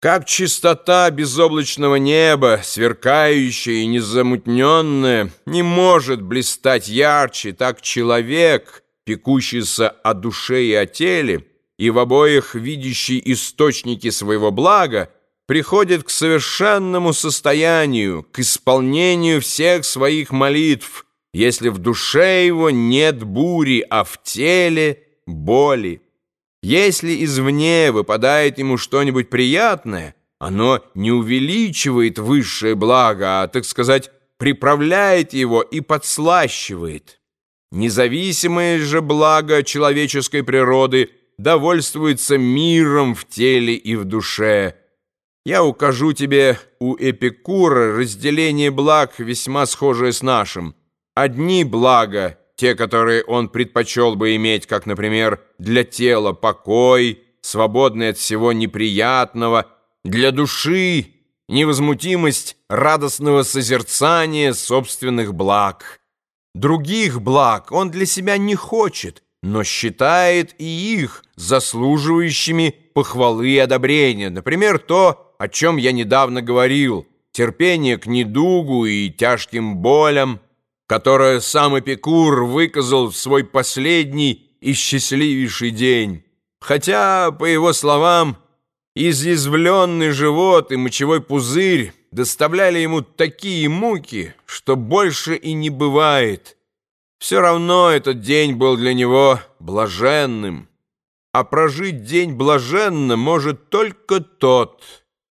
Как чистота безоблачного неба, сверкающая и незамутненная, не может блистать ярче, так человек, пекущийся о душе и о теле, и в обоих видящий источники своего блага, приходит к совершенному состоянию, к исполнению всех своих молитв, если в душе его нет бури, а в теле — боли. Если извне выпадает ему что-нибудь приятное, оно не увеличивает высшее благо, а, так сказать, приправляет его и подслащивает. Независимое же благо человеческой природы довольствуется миром в теле и в душе. Я укажу тебе у Эпикура разделение благ, весьма схожее с нашим. Одни блага те, которые он предпочел бы иметь, как, например, для тела покой, свободный от всего неприятного, для души невозмутимость радостного созерцания собственных благ. Других благ он для себя не хочет, но считает и их заслуживающими похвалы и одобрения. Например, то, о чем я недавно говорил, терпение к недугу и тяжким болям, которое сам Эпикур выказал в свой последний и счастливейший день. Хотя, по его словам, изъязвленный живот и мочевой пузырь доставляли ему такие муки, что больше и не бывает. Все равно этот день был для него блаженным. А прожить день блаженно может только тот,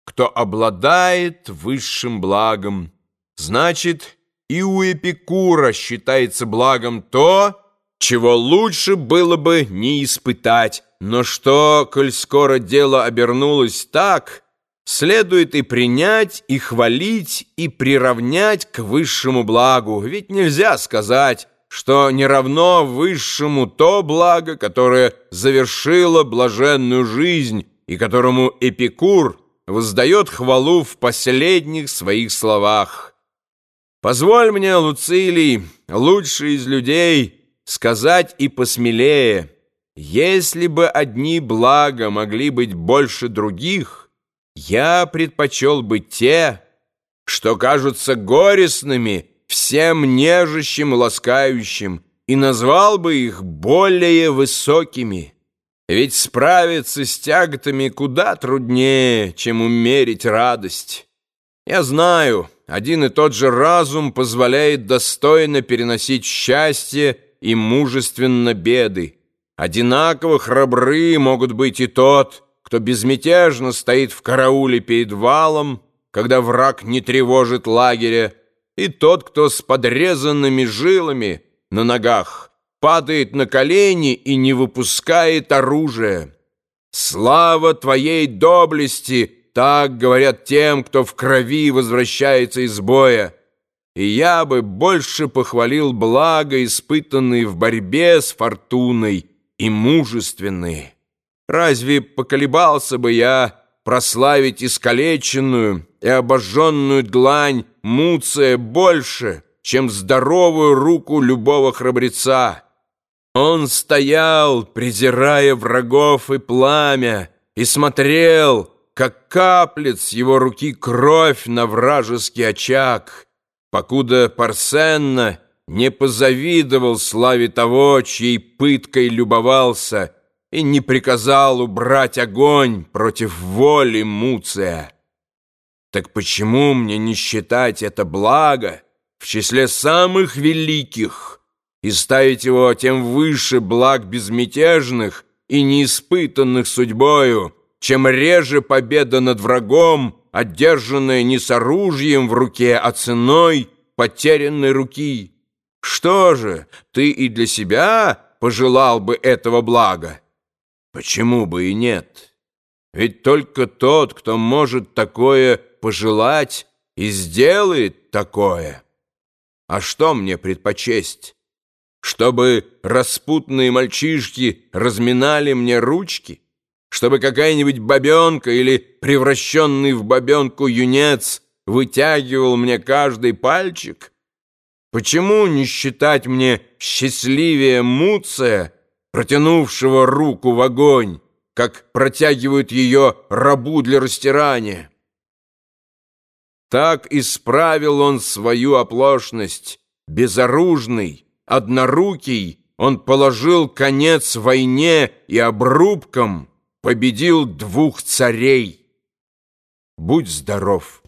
кто обладает высшим благом. Значит, и у Эпикура считается благом то, чего лучше было бы не испытать, но что, коль скоро дело обернулось так, следует и принять, и хвалить, и приравнять к высшему благу, ведь нельзя сказать, что не равно высшему то благо, которое завершило блаженную жизнь и которому Эпикур воздает хвалу в последних своих словах. Позволь мне, Луцилий, лучший из людей, сказать и посмелее, если бы одни блага могли быть больше других, я предпочел бы те, что кажутся горестными всем нежащим ласкающим, и назвал бы их более высокими. Ведь справиться с тяготами куда труднее, чем умерить радость. Я знаю, один и тот же разум позволяет достойно переносить счастье и мужественно беды. Одинаково храбры могут быть и тот, кто безмятежно стоит в карауле перед валом, когда враг не тревожит лагеря, и тот, кто с подрезанными жилами на ногах падает на колени и не выпускает оружия. Слава твоей доблести — так говорят тем, кто в крови возвращается из боя. И я бы больше похвалил благо, испытанные в борьбе с фортуной, и мужественные. Разве поколебался бы я прославить искалеченную и обожженную длань Муция больше, чем здоровую руку любого храбреца? Он стоял, презирая врагов и пламя, и смотрел — как каплет с его руки кровь на вражеский очаг, покуда Парсенна не позавидовал славе того, чьей пыткой любовался, и не приказал убрать огонь против воли Муция. Так почему мне не считать это благо в числе самых великих и ставить его тем выше благ безмятежных и неиспытанных судьбою, чем реже победа над врагом, одержанная не с оружием в руке, а ценой потерянной руки. Что же, ты и для себя пожелал бы этого блага? Почему бы и нет? Ведь только тот, кто может такое пожелать, и сделает такое. А что мне предпочесть? Чтобы распутные мальчишки разминали мне ручки? Чтобы какая-нибудь бабенка или превращенный в бабенку юнец вытягивал мне каждый пальчик? Почему не считать мне счастливее Муция, протянувшего руку в огонь, как протягивают ее рабу для растирания. Так исправил он свою оплошность, безоружный, однорукий, он положил конец войне и обрубкам победил двух царей. Будь здоров!